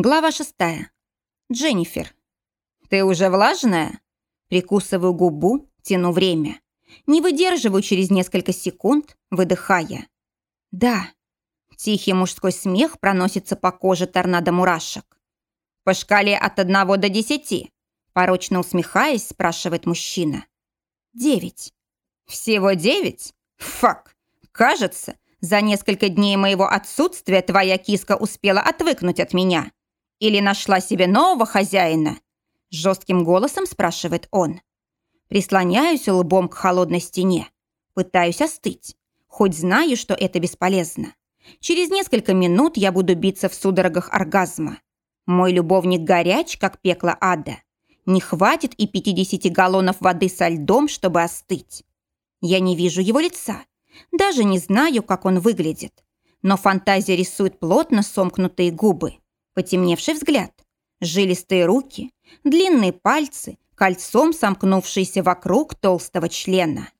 Глава шестая. Дженнифер. «Ты уже влажная?» Прикусываю губу, тяну время. Не выдерживаю через несколько секунд, выдыхая. «Да». Тихий мужской смех проносится по коже торнадо мурашек. «По шкале от одного до десяти?» Порочно усмехаясь, спрашивает мужчина. «Девять». «Всего девять? Фак! Кажется, за несколько дней моего отсутствия твоя киска успела отвыкнуть от меня. Или нашла себе нового хозяина?» Жестким голосом спрашивает он. Прислоняюсь лбом к холодной стене. Пытаюсь остыть. Хоть знаю, что это бесполезно. Через несколько минут я буду биться в судорогах оргазма. Мой любовник горяч, как пекло ада. Не хватит и 50 галлонов воды со льдом, чтобы остыть. Я не вижу его лица. Даже не знаю, как он выглядит. Но фантазия рисует плотно сомкнутые губы потемневший взгляд, жилистые руки, длинные пальцы, кольцом сомкнувшиеся вокруг толстого члена.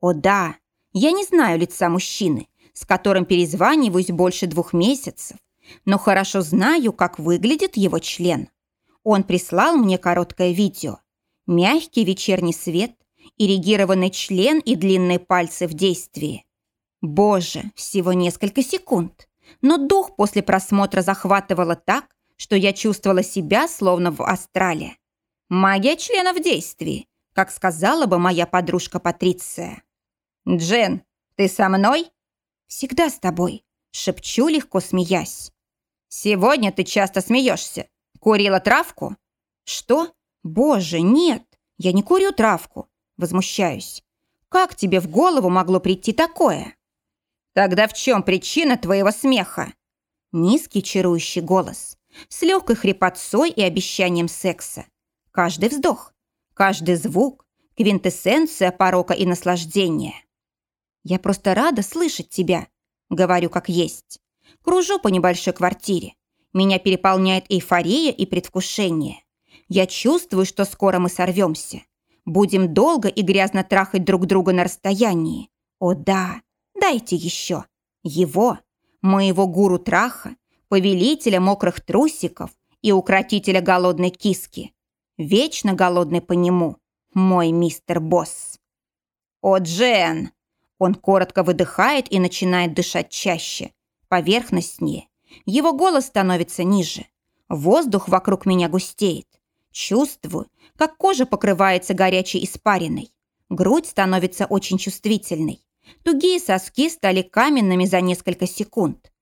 О да, я не знаю лица мужчины, с которым перезваниваюсь больше двух месяцев, но хорошо знаю, как выглядит его член. Он прислал мне короткое видео. Мягкий вечерний свет, ирригированный член и длинные пальцы в действии. Боже, всего несколько секунд но дух после просмотра захватывало так, что я чувствовала себя словно в астрале. Магия члена в действии, как сказала бы моя подружка Патриция. «Джен, ты со мной?» «Всегда с тобой», — шепчу, легко смеясь. «Сегодня ты часто смеешься. Курила травку?» «Что? Боже, нет, я не курю травку», — возмущаюсь. «Как тебе в голову могло прийти такое?» «Тогда в чем причина твоего смеха?» Низкий чарующий голос, с легкой хрипотцой и обещанием секса. Каждый вздох, каждый звук, квинтэссенция порока и наслаждения. «Я просто рада слышать тебя», — говорю как есть. Кружу по небольшой квартире. Меня переполняет эйфория и предвкушение. Я чувствую, что скоро мы сорвемся. Будем долго и грязно трахать друг друга на расстоянии. О да, Дайте еще. Его, моего гуру Траха, повелителя мокрых трусиков и укротителя голодной киски. Вечно голодный по нему, мой мистер Босс. «О, Джен!» Он коротко выдыхает и начинает дышать чаще, поверхностнее. Его голос становится ниже. Воздух вокруг меня густеет. Чувствую, как кожа покрывается горячей испариной. Грудь становится очень чувствительной. Тугие соски стали каменными за несколько секунд.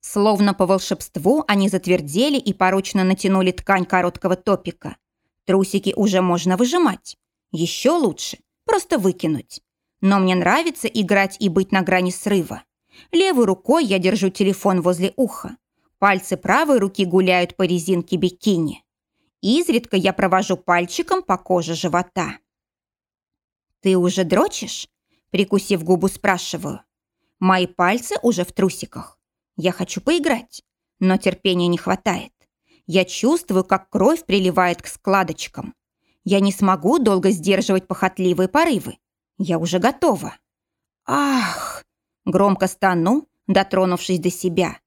Словно по волшебству они затвердели и порочно натянули ткань короткого топика. Трусики уже можно выжимать. Еще лучше – просто выкинуть. Но мне нравится играть и быть на грани срыва. Левой рукой я держу телефон возле уха. Пальцы правой руки гуляют по резинке бикини. Изредка я провожу пальчиком по коже живота. «Ты уже дрочишь?» Прикусив губу, спрашиваю. Мои пальцы уже в трусиках. Я хочу поиграть, но терпения не хватает. Я чувствую, как кровь приливает к складочкам. Я не смогу долго сдерживать похотливые порывы. Я уже готова. Ах! Громко стану, дотронувшись до себя.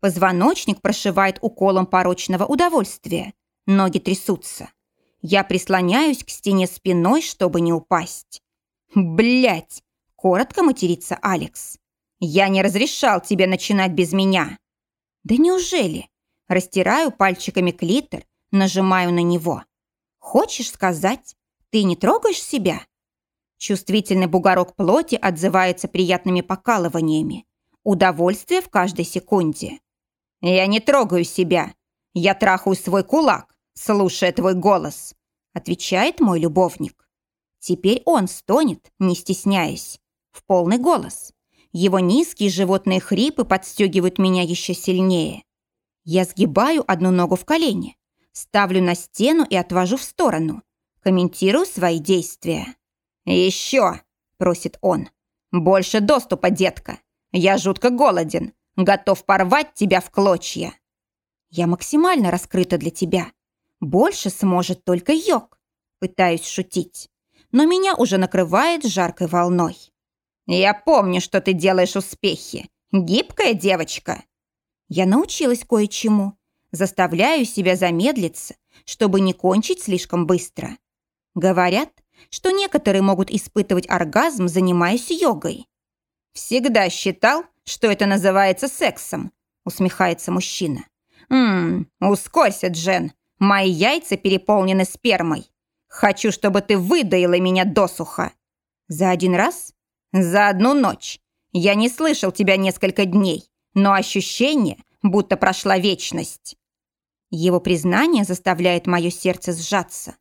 Позвоночник прошивает уколом порочного удовольствия. Ноги трясутся. Я прислоняюсь к стене спиной, чтобы не упасть. Блять! Коротко матерится Алекс. «Я не разрешал тебе начинать без меня». «Да неужели?» Растираю пальчиками клитор, нажимаю на него. «Хочешь сказать, ты не трогаешь себя?» Чувствительный бугорок плоти отзывается приятными покалываниями. Удовольствие в каждой секунде. «Я не трогаю себя. Я трахаю свой кулак, слушая твой голос», отвечает мой любовник. Теперь он стонет, не стесняясь в полный голос. Его низкие животные хрипы подстегивают меня еще сильнее. Я сгибаю одну ногу в колени, ставлю на стену и отвожу в сторону. Комментирую свои действия. «Еще!» – просит он. «Больше доступа, детка. Я жутко голоден, готов порвать тебя в клочья». «Я максимально раскрыта для тебя. Больше сможет только йог». Пытаюсь шутить, но меня уже накрывает жаркой волной. «Я помню, что ты делаешь успехи. Гибкая девочка». Я научилась кое-чему. Заставляю себя замедлиться, чтобы не кончить слишком быстро. Говорят, что некоторые могут испытывать оргазм, занимаясь йогой. «Всегда считал, что это называется сексом», усмехается мужчина. «Ммм, ускорься, Джен. Мои яйца переполнены спермой. Хочу, чтобы ты выдаила меня досуха». «За один раз?» «За одну ночь. Я не слышал тебя несколько дней, но ощущение, будто прошла вечность». Его признание заставляет мое сердце сжаться.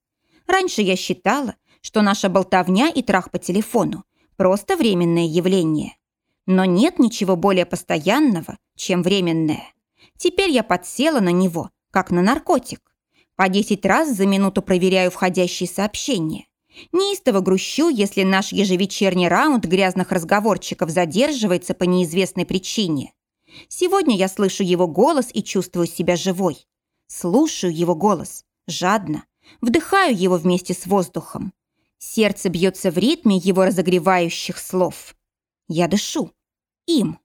Раньше я считала, что наша болтовня и трах по телефону – просто временное явление. Но нет ничего более постоянного, чем временное. Теперь я подсела на него, как на наркотик. По 10 раз за минуту проверяю входящие сообщения. Неистово грущу, если наш ежевечерний раунд грязных разговорчиков задерживается по неизвестной причине. Сегодня я слышу его голос и чувствую себя живой. Слушаю его голос, жадно, вдыхаю его вместе с воздухом. Сердце бьется в ритме его разогревающих слов. Я дышу. Им.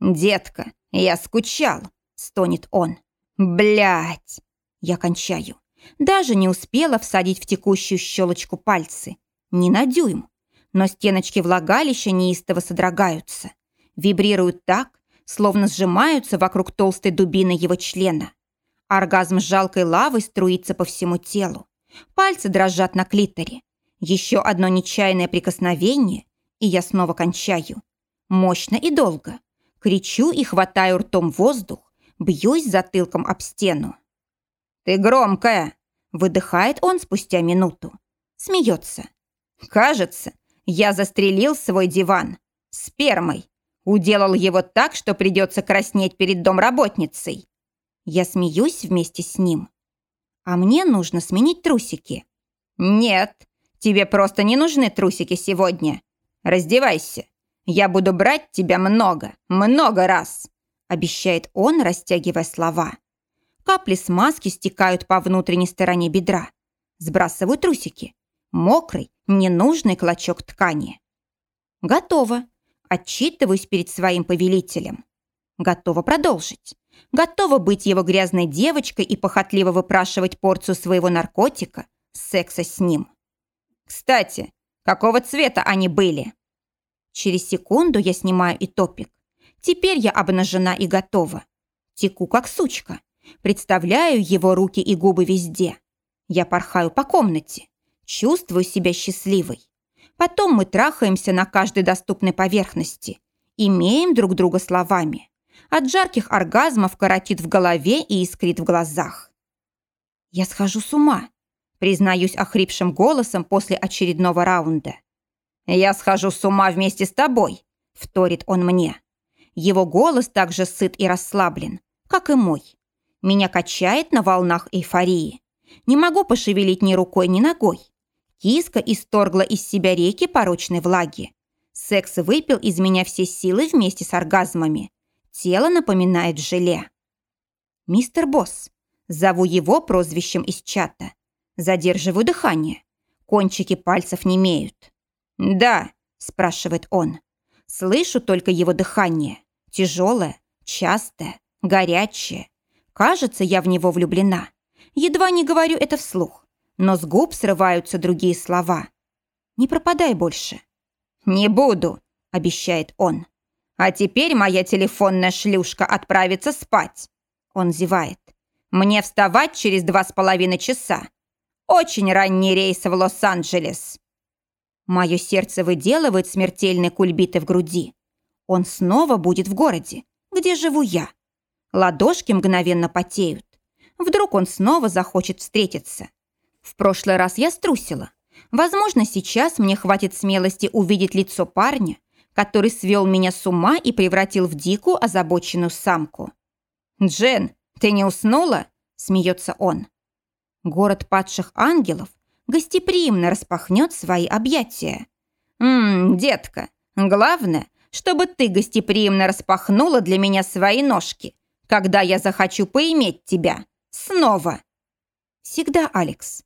«Детка, я скучал», — стонет он. Блять! Я кончаю. Даже не успела всадить в текущую щелочку пальцы. Не на дюйм. Но стеночки влагалища неистово содрогаются. Вибрируют так, словно сжимаются вокруг толстой дубины его члена. Оргазм жалкой лавой струится по всему телу. Пальцы дрожат на клиторе. Еще одно нечаянное прикосновение, и я снова кончаю. Мощно и долго. Кричу и хватаю ртом воздух, бьюсь затылком об стену. «Ты громкая!» – выдыхает он спустя минуту. Смеется. «Кажется, я застрелил свой диван. Спермой. Уделал его так, что придется краснеть перед домработницей. Я смеюсь вместе с ним. А мне нужно сменить трусики. Нет, тебе просто не нужны трусики сегодня. Раздевайся. Я буду брать тебя много, много раз, обещает он, растягивая слова. Капли смазки стекают по внутренней стороне бедра. Сбрасываю трусики. Мокрый, ненужный клочок ткани. Готово. Отчитываюсь перед своим повелителем. Готова продолжить. Готова быть его грязной девочкой и похотливо выпрашивать порцию своего наркотика, секса с ним. Кстати, какого цвета они были? Через секунду я снимаю и топик. Теперь я обнажена и готова. Теку, как сучка. Представляю его руки и губы везде. Я порхаю по комнате. Чувствую себя счастливой. Потом мы трахаемся на каждой доступной поверхности. Имеем друг друга словами. От жарких оргазмов коротит в голове и искрит в глазах. Я схожу с ума. Признаюсь охрипшим голосом после очередного раунда. «Я схожу с ума вместе с тобой», — вторит он мне. Его голос также сыт и расслаблен, как и мой. Меня качает на волнах эйфории. Не могу пошевелить ни рукой, ни ногой. Киска исторгла из себя реки порочной влаги. Секс выпил из меня все силы вместе с оргазмами. Тело напоминает желе. «Мистер Босс». Зову его прозвищем из чата. Задерживаю дыхание. Кончики пальцев не имеют. «Да», – спрашивает он. Слышу только его дыхание. Тяжелое, частое, горячее. Кажется, я в него влюблена. Едва не говорю это вслух, но с губ срываются другие слова. «Не пропадай больше». «Не буду», – обещает он. «А теперь моя телефонная шлюшка отправится спать». Он зевает. «Мне вставать через два с половиной часа. Очень ранний рейс в Лос-Анджелес». Мое сердце выделывает смертельные кульбиты в груди. Он снова будет в городе, где живу я. Ладошки мгновенно потеют. Вдруг он снова захочет встретиться. В прошлый раз я струсила. Возможно, сейчас мне хватит смелости увидеть лицо парня, который свел меня с ума и превратил в дикую озабоченную самку. «Джен, ты не уснула?» – смеется он. Город падших ангелов гостеприимно распахнет свои объятия. «Ммм, детка, главное, чтобы ты гостеприимно распахнула для меня свои ножки, когда я захочу поиметь тебя. Снова!» «Всегда, Алекс».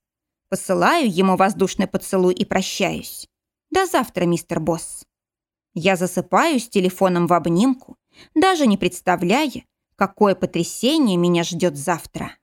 Посылаю ему воздушный поцелуй и прощаюсь. «До завтра, мистер Босс». Я засыпаю с телефоном в обнимку, даже не представляя, какое потрясение меня ждет завтра.